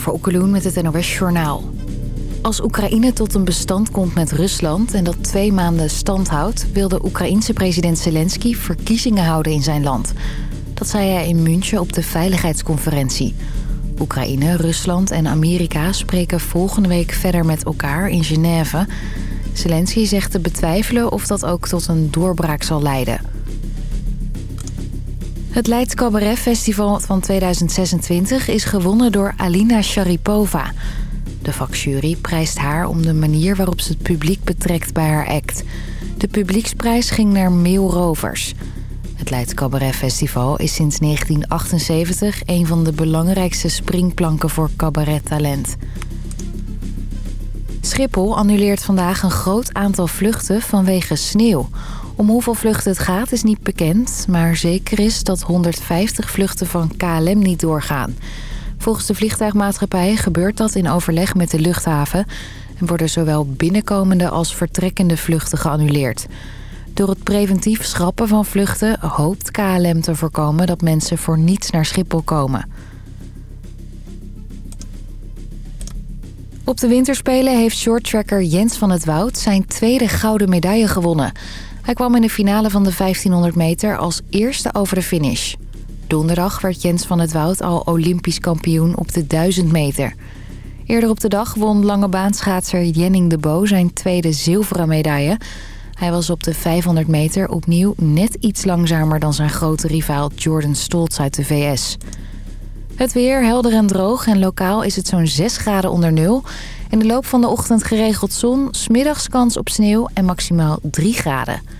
Jennifer Okkeloen met het NOS Journaal. Als Oekraïne tot een bestand komt met Rusland en dat twee maanden stand houdt... wil de Oekraïense president Zelensky verkiezingen houden in zijn land. Dat zei hij in München op de Veiligheidsconferentie. Oekraïne, Rusland en Amerika spreken volgende week verder met elkaar in Genève. Zelensky zegt te betwijfelen of dat ook tot een doorbraak zal leiden... Het Leids Cabaret Festival van 2026 is gewonnen door Alina Sharipova. De vakjury prijst haar om de manier waarop ze het publiek betrekt bij haar act. De publieksprijs ging naar Meel Rovers. Het Leids Cabaret Festival is sinds 1978 een van de belangrijkste springplanken voor cabarettalent. Schiphol annuleert vandaag een groot aantal vluchten vanwege sneeuw. Om hoeveel vluchten het gaat is niet bekend, maar zeker is dat 150 vluchten van KLM niet doorgaan. Volgens de vliegtuigmaatschappij gebeurt dat in overleg met de luchthaven... en worden zowel binnenkomende als vertrekkende vluchten geannuleerd. Door het preventief schrappen van vluchten hoopt KLM te voorkomen dat mensen voor niets naar Schiphol komen. Op de winterspelen heeft shorttracker Jens van het Woud zijn tweede gouden medaille gewonnen... Hij kwam in de finale van de 1500 meter als eerste over de finish. Donderdag werd Jens van het Woud al olympisch kampioen op de 1000 meter. Eerder op de dag won langebaanschaatser Jenning de Bo zijn tweede zilveren medaille. Hij was op de 500 meter opnieuw net iets langzamer dan zijn grote rivaal Jordan Stoltz uit de VS. Het weer helder en droog en lokaal is het zo'n 6 graden onder nul. In de loop van de ochtend geregeld zon, smiddags kans op sneeuw en maximaal 3 graden.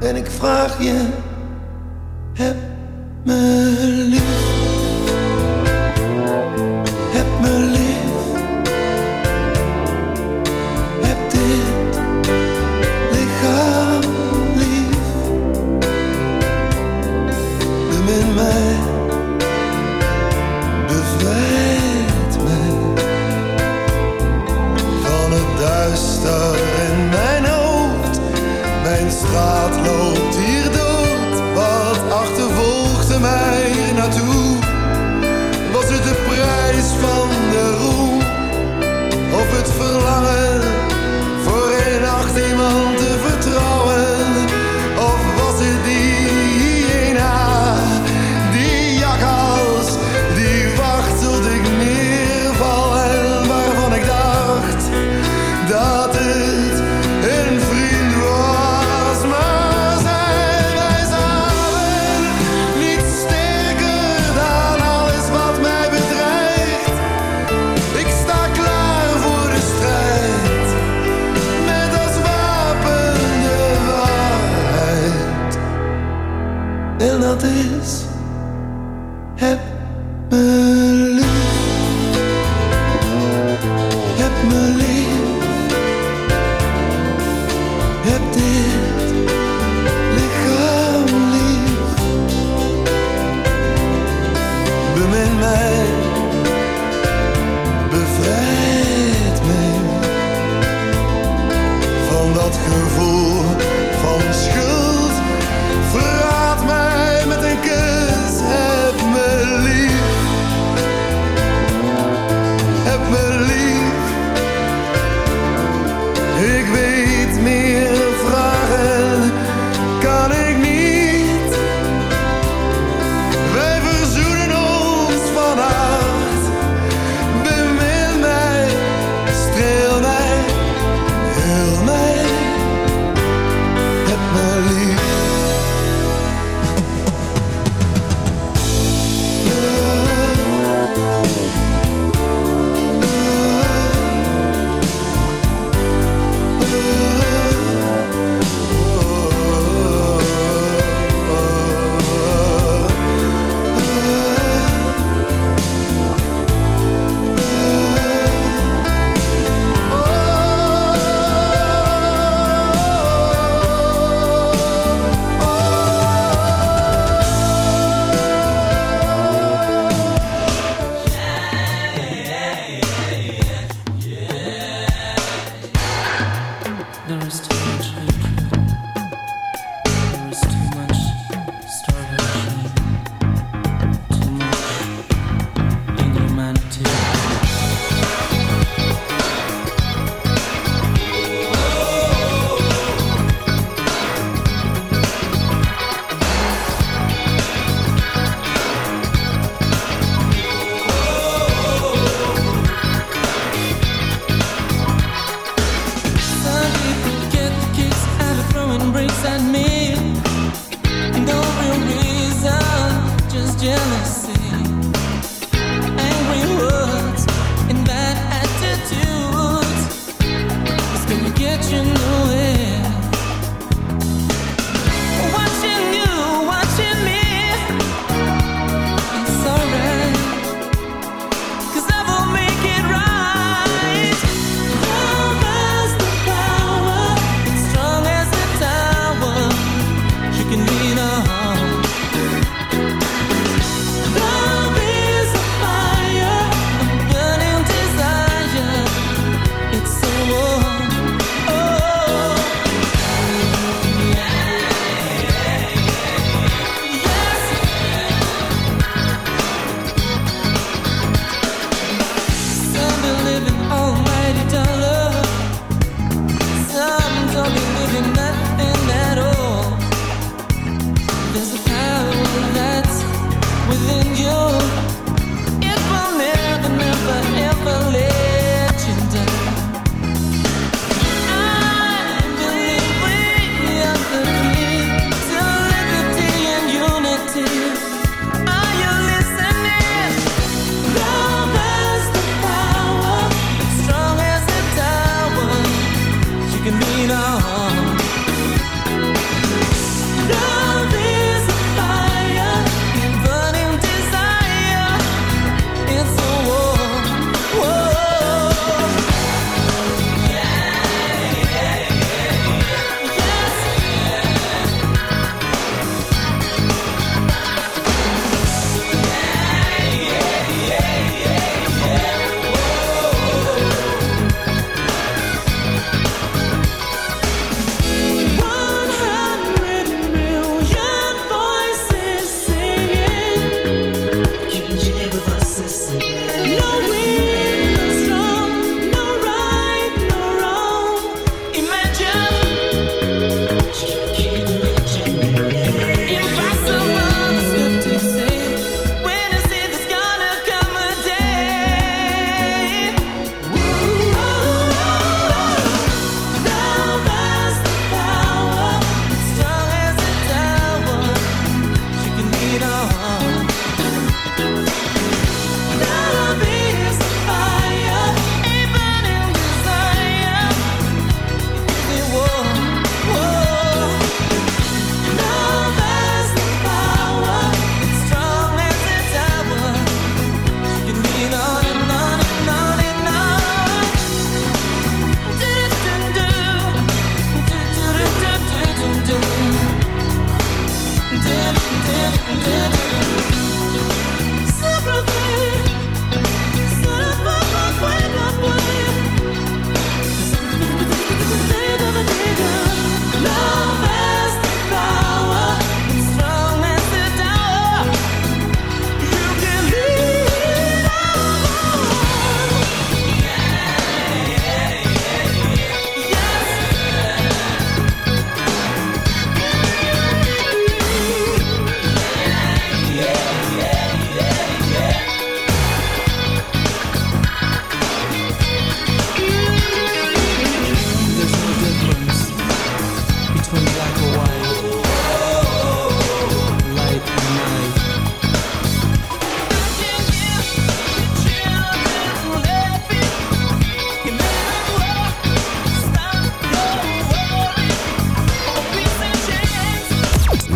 En ik vraag je, heb me lief.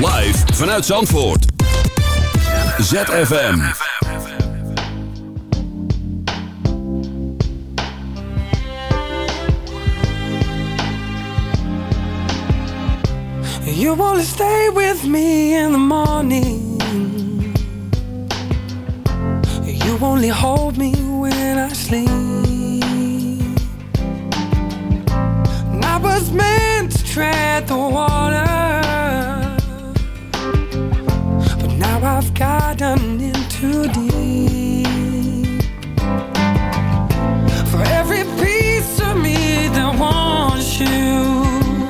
Live vanuit Zandvoort. ZFM. You wanna stay with me in the morning. You only hold me when I sleep. And I was meant to tread the water I've gotten in too deep. For every piece of me that wants you,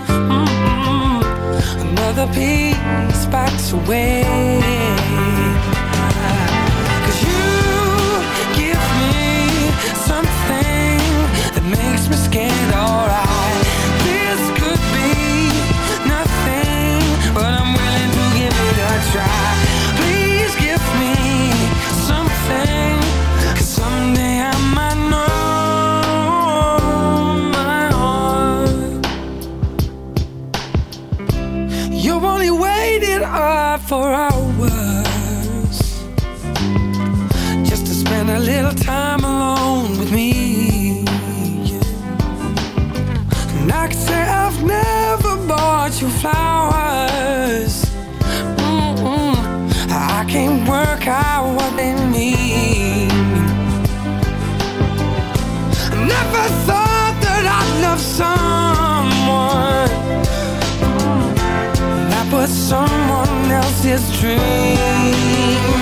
mm -mm, another piece backs away. are what they mean. I never thought that I'd love someone that was someone else's dream.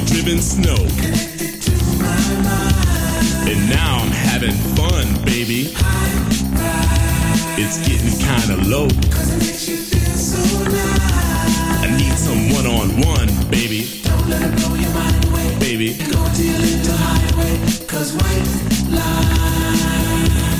to driven snow. And now I'm having fun, baby. It's getting kinda low. I need some one on one, baby. Don't let it blow your mind away, Baby. Go to your little highway, cause white lies.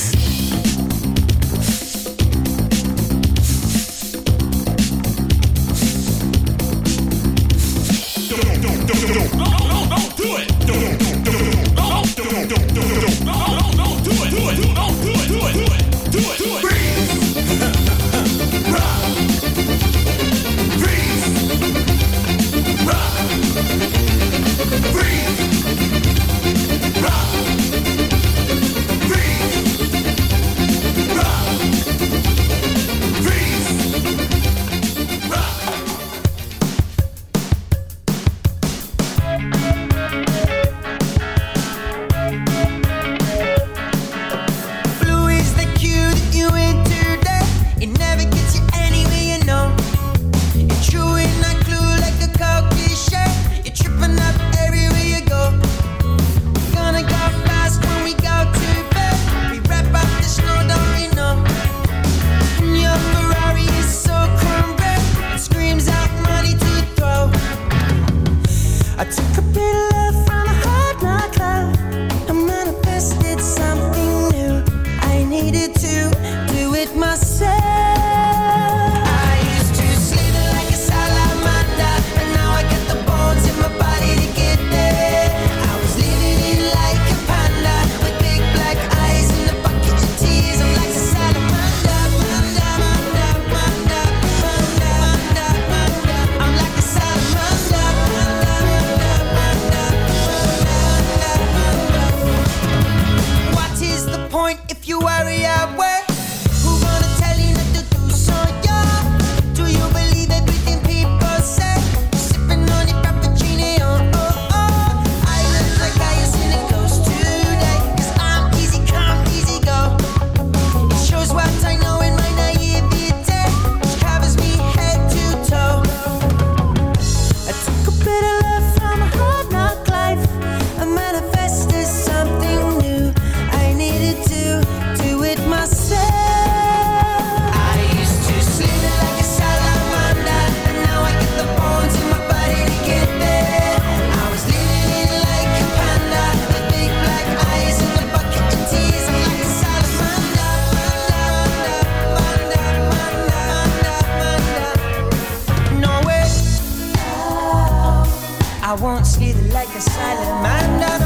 feeling like a silent man.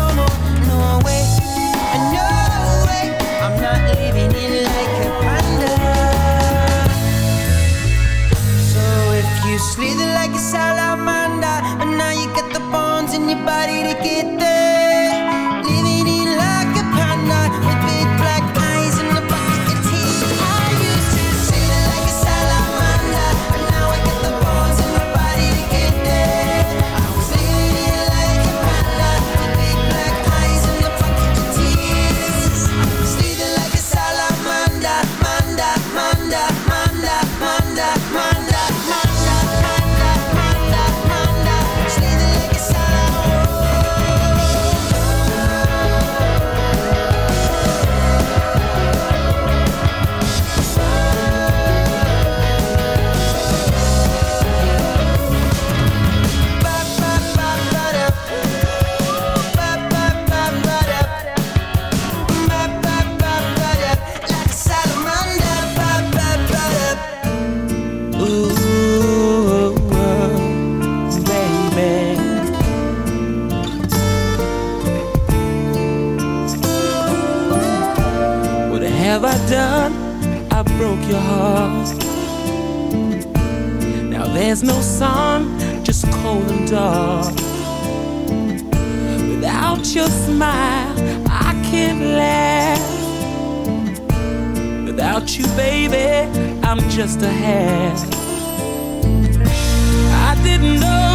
your smile, I can't laugh. Without you, baby, I'm just a half. I didn't know.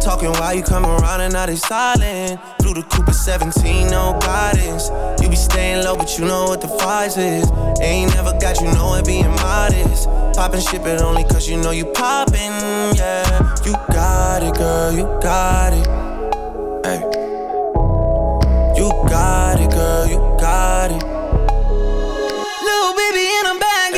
Talking while you come around and now they silent. Through the Cooper 17, no guidance. You be staying low, but you know what the price is. Ain't never got you know it being modest. Poppin' shit, but only cause you know you poppin', yeah. You got it, girl, you got it. Hey. You got it, girl, you got it. Little baby in a Birkin.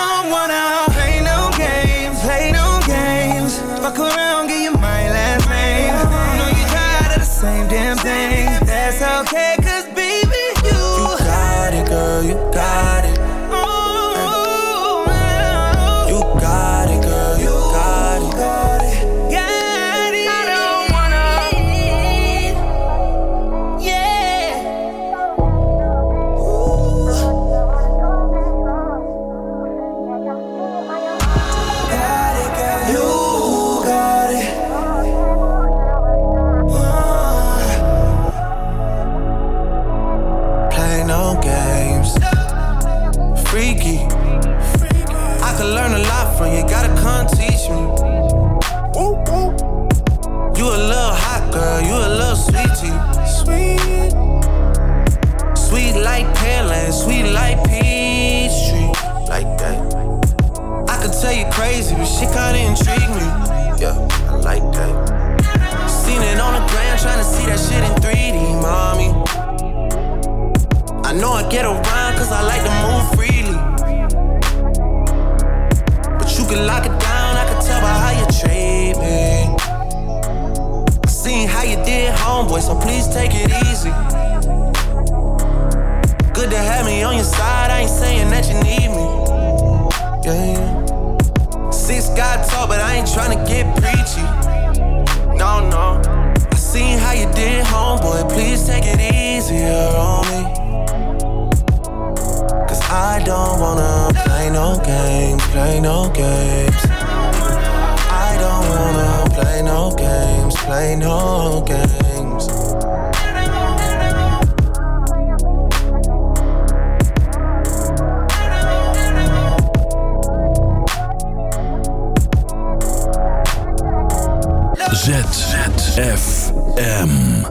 wanna play no games, play no games. Fuck around, give you my last name. I know you tired of the same damn thing. That's okay, I'm tryna see that shit in 3D, mommy. I know I get around cause I like to move freely. But you can lock it down, I can tell by how you treat me. Seen how you did, homeboy, so please take it easy. Good to have me on your side, I ain't saying that you need me. Yeah, yeah. Six God talk, but I ain't tryna get preachy. No, no. Seen how you did, homeboy. Please take it easier on me. Cause I don't wanna play no games, play no games. I don't wanna play no games, play no games. M.